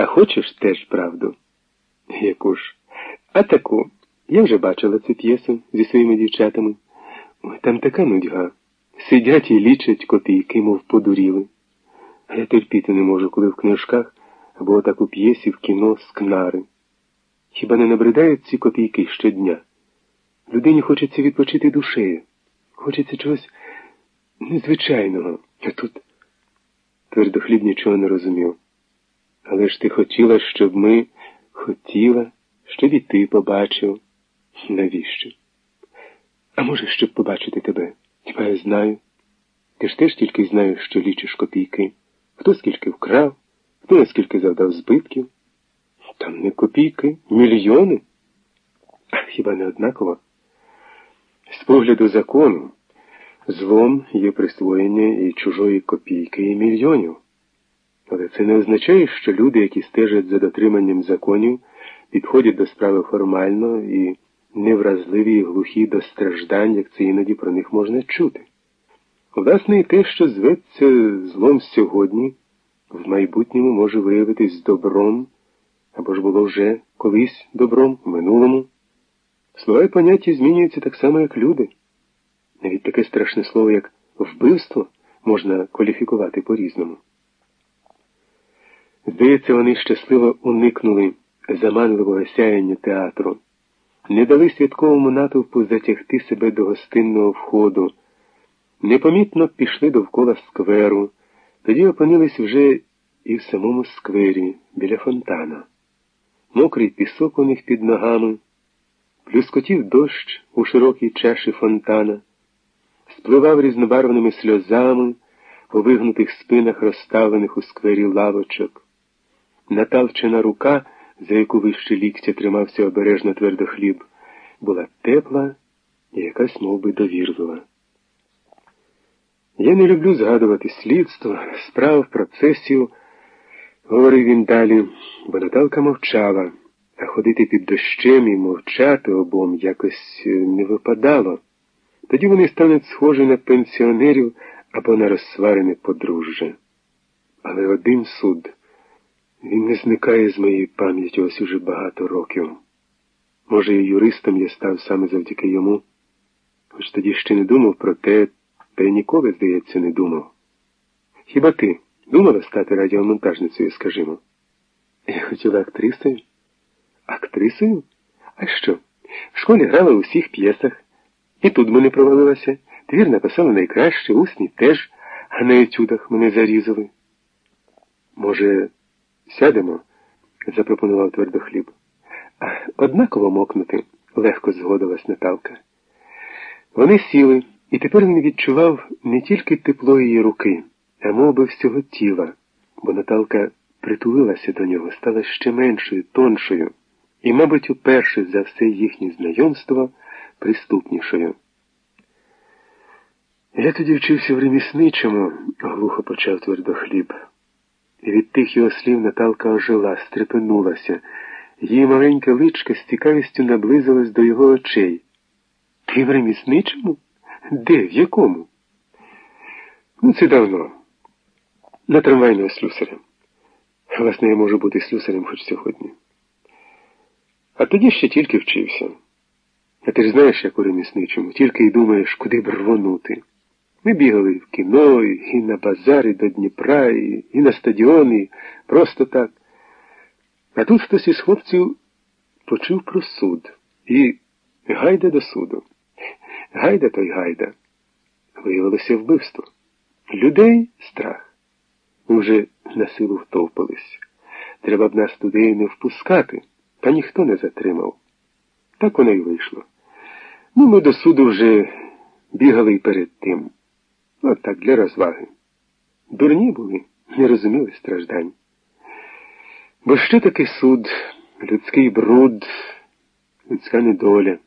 А хочеш теж правду? Яку ж? А таку. Я вже бачила цю п'єсу зі своїми дівчатами. Там така нудьга. Сидять і лічать копійки, мов подуріли. А я терпіти не можу, коли в книжках або так у п'єсі в кіно скнари. Хіба не набридають ці копійки щодня? Людині хочеться відпочити душею, хочеться чогось незвичайного. А тут твердохліб нічого не розумів. Але ж ти хотіла, щоб ми хотіла, щоб і ти побачив. Навіщо? А може, щоб побачити тебе? Хіба я знаю? Ти ж теж тільки знаєш, що лічиш копійки. Хто скільки вкрав, хто наскільки завдав збитків. Там не копійки, мільйони. Хіба не однаково? З погляду закону, злом є присвоєння і чужої копійки, і мільйонів. Але це не означає, що люди, які стежать за дотриманням законів, підходять до справи формально і невразливі і глухі до страждань, як це іноді про них можна чути. Власне, і те, що зветься злом сьогодні, в майбутньому може виявитись добром, або ж було вже колись добром в минулому. Слова і поняття змінюються так само, як люди. Навіть таке страшне слово, як вбивство, можна кваліфікувати по-різному. Здається, вони щасливо уникнули заманливого сяяння театру, не дали святковому натовпу затягти себе до гостинного входу, непомітно пішли довкола скверу, тоді опинились вже і в самому сквері біля фонтана. Мокрий пісок у них під ногами, плюскотів дощ у широкій чаші фонтана, спливав різнобарвними сльозами по вигнутих спинах розставлених у сквері лавочок. Наталчена рука, за яку вище ліктя тримався обережно твердо хліб, була тепла і якась мов би, довірлива. Я не люблю згадувати слідство, справ, процесів, говорив він далі, бо Наталка мовчала, а ходити під дощем і мовчати обом якось не випадало. Тоді вони стануть схожі на пенсіонерів або на розсварене подружжя. Але один суд. Він не зникає з моєї пам'яті ось уже багато років. Може, і юристом я став саме завдяки йому, хоч тоді ще не думав про те, та й ніколи, здається, не думав. Хіба ти думала стати радіомонтажницею, скажімо? Я хотіла актрисою. Актрисою? А що? В школі грала у всіх п'єсах. І тут мене провалилася. Твір написала найкраще, усні теж, а на етюдах мене зарізали. Може, Сядемо, запропонував твердохліб. А однаково мокнути, легко згодилась Наталка. Вони сіли, і тепер він відчував не тільки тепло її руки, а мов би всього тіла, бо Наталка притулилася до нього, стала ще меншою, тоншою, і, мабуть, уперше за все їхнє знайомство приступнішою. Я тоді вчився в ремісничому, глухо почав твердохліб. І від тих його слів Наталка ожила, стрепенулася. Її маленька личка з цікавістю наблизилась до його очей. Ти в ремісничому? Де? В якому? Ну, це давно. На трамвайного слюсаря. Власне, я можу бути слюсарем хоч сьогодні. А тоді ще тільки вчився. А ти ж знаєш, як у ремісничому, тільки й думаєш, куди б рвонути. Ми бігали в кіно, і на базари до Дніпра, і, на стадіон, і просто так. А тут хтось із хлопців почув про суд і гайда до суду. Гайда той гайда. Виявилося вбивство. Людей страх. Ми вже на силу втовпились. Треба б нас туди не впускати, та ніхто не затримав. Так воно й вийшло. Ну, ми до суду вже бігали й перед тим. От так для розваги. Дурні були, не розуміли страждань. Бо що таке суд, людський бруд, людська недоля?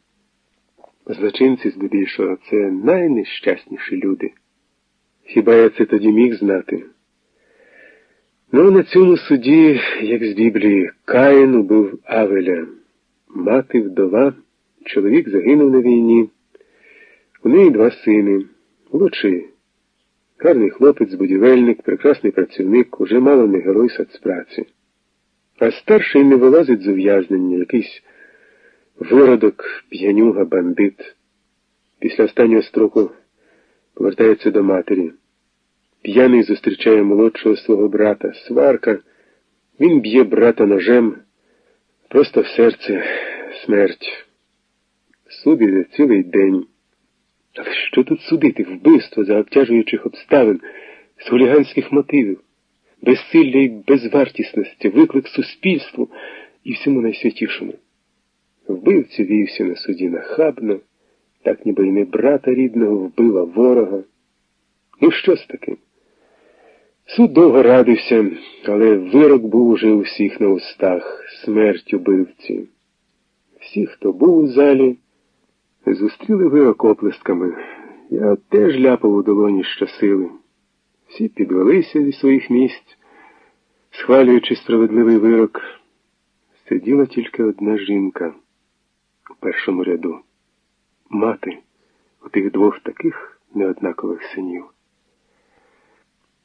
Злочинці здебільшого це найнещасніші люди. Хіба я це тоді міг знати? Ну, на цьому суді, як з Біблії, Каїн убив Авеля, мати вдова, чоловік загинув на війні, у неї два сини, молодший. Гарний хлопець, будівельник, прекрасний працівник, уже мало не герой соцпраці. А старший не вилазить з ув'язнення, якийсь виродок, п'янюга, бандит. Після останнього строку повертається до матері. П'яний зустрічає молодшого свого брата, сварка. Він б'є брата ножем, просто в серце смерть. Суд іде цілий день. Але що тут судити? Вбивство за обтяжуючих обставин, з хуліганських мотивів, безсилля і безвартісності, виклик суспільству і всьому найсвятішому. Вбивці вівся на суді нахабно, так ніби й не брата рідного вбила ворога. Ну, що з таким? Суд довго радився, але вирок був уже у всіх на устах смерть убивці. Всі, хто був у залі, зустріли вирок оплесками. Я теж ляпав у долоні щосили. Всі підвелися зі своїх місць, схвалюючи справедливий вирок. Сиділа тільки одна жінка у першому ряду. Мати у тих двох таких неоднакових синів.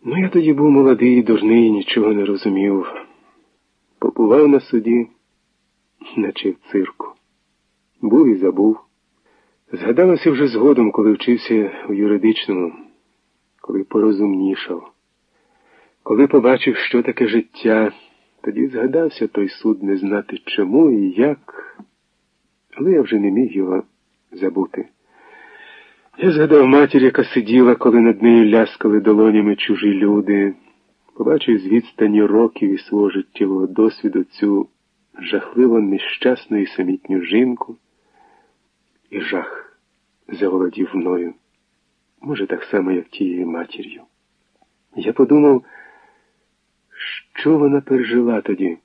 Ну, я тоді був молодий, дурний, нічого не розумів. Побував на суді, наче в цирку. Був і забув. Згадалося вже згодом, коли вчився у юридичному, коли порозумнішав, коли побачив, що таке життя, тоді згадався той суд не знати чому і як, але я вже не міг його забути. Я згадав матір, яка сиділа, коли над нею ляскали долонями чужі люди, побачив з відстані років і свого життєвого досвіду цю жахливо нещасну і самітню жінку, і жах заволодів мною, може, так само, як тією матір'ю. Я подумав, що вона пережила тоді.